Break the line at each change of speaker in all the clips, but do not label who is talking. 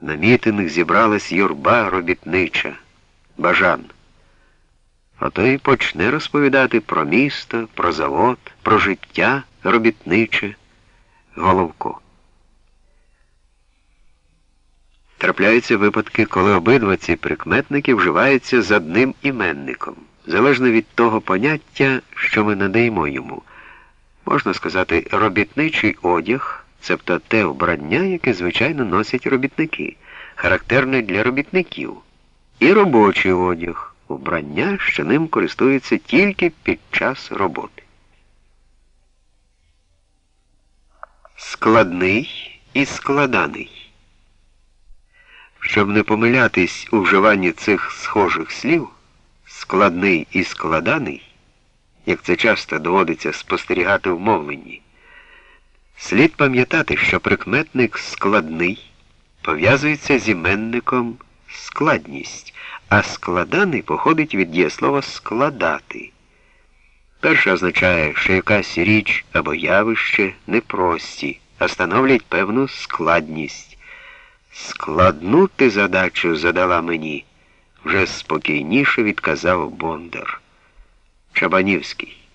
На мітинг зібралась юрба робітнича, бажан. Ото й почне розповідати про місто, про завод, про життя робітниче, Головко. Трапляються випадки, коли обидва ці прикметники вживаються з одним іменником, залежно від того поняття, що ми надаємо йому. Можна сказати, робітничий одяг, цебто те вбрання, яке звичайно носять робітники, характерне для робітників, і робочий одяг, вбрання, що ним користуються тільки під час роботи. Складний і складаний. Щоб не помилятись у вживанні цих схожих слів, складний і складаний, як це часто доводиться спостерігати в мовленні, слід пам'ятати, що прикметник складний пов'язується з іменником складність, а складаний походить від дієслова складати. Перше означає, що якась річ або явище непрості, а становлять певну складність. Складну ти задачу задала мені, вже спокійніше відказав Бондар. Чабанівський.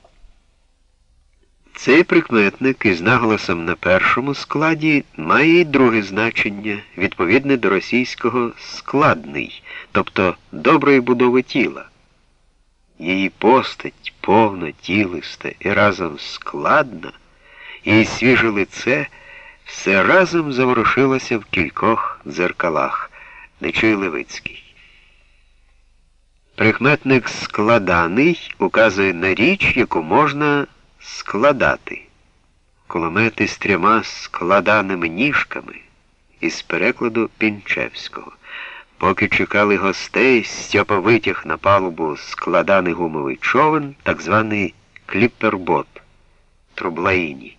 Цей прикметник із наголосом на першому складі має й друге значення, відповідне до російського складний, тобто доброї будови тіла. Її постать повна, тілиста і разом складна, її свіже лице все разом заворушилося в кількох дзеркалах, Нечуй Левицький. Прикметник складаний указує на річ, яку можна складати. Кулемети з трьома складаними ніжками із перекладу Пінчевського. Поки чекали гостей, Стьопа витяг на палубу складаний гумовий човен, так званий кліппербот Трублаїні.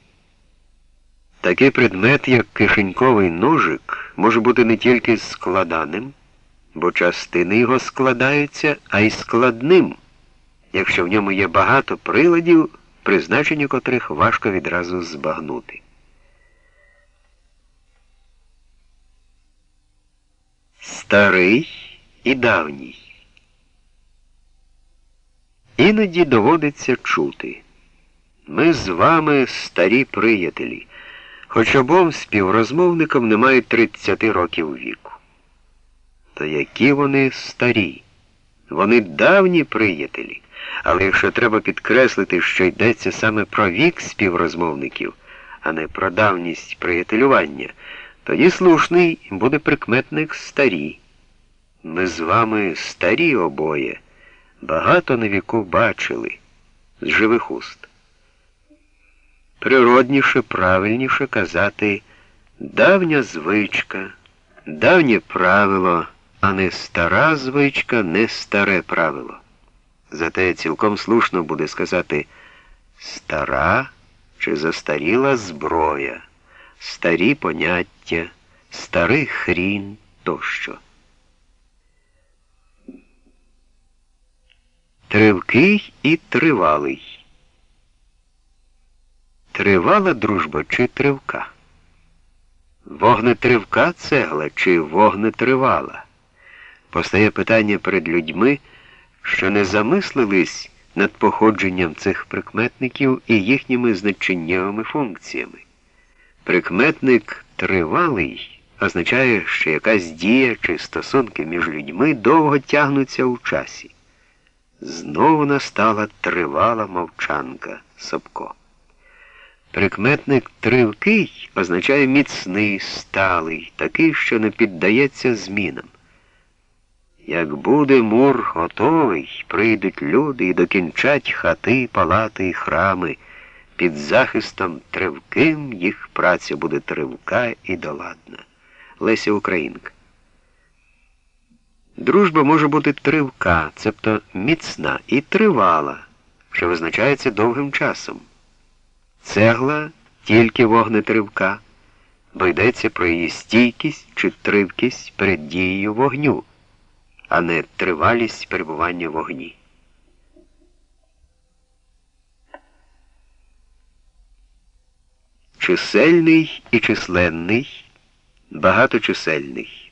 Такий предмет, як кишеньковий ножик, може бути не тільки складаним, бо частини його складаються, а й складним, якщо в ньому є багато приладів, призначення котрих важко відразу збагнути. Старий і давній. Іноді доводиться чути. Ми з вами старі приятелі хоч обом співрозмовникам немає 30 років віку. То які вони старі, вони давні приятелі, але якщо треба підкреслити, що йдеться саме про вік співрозмовників, а не про давність приятелювання, тоді слушний буде прикметник старі. Ми з вами старі обоє, багато на віку бачили з живих уст природніше, правильніше казати давня звичка, давнє правило, а не стара звичка, не старе правило. Зате цілком слушно буде сказати стара чи застаріла зброя, старі поняття, старий хрін тощо. Тривкий і тривалий. Тривала дружба чи тривка? Вогнетривка цегла чи вогнетривала? Постає питання перед людьми, що не замислились над походженням цих прикметників і їхніми значеннєвими функціями. Прикметник тривалий означає, що якась дія чи стосунки між людьми довго тягнуться у часі. Знову настала тривала мовчанка Собко. Прикметник тривкий означає міцний, сталий, такий, що не піддається змінам. Як буде мур готовий, прийдуть люди і докінчать хати, палати і храми. Під захистом тривким їх праця буде тривка і доладна. Леся Українка. Дружба може бути тривка, цебто міцна і тривала, що визначається довгим часом. Цегла тільки вогнетривка, бо йдеться про її стійкість чи тривкість перед дією вогню, а не тривалість перебування в вогні. Чисельний і численний, багаточисельний.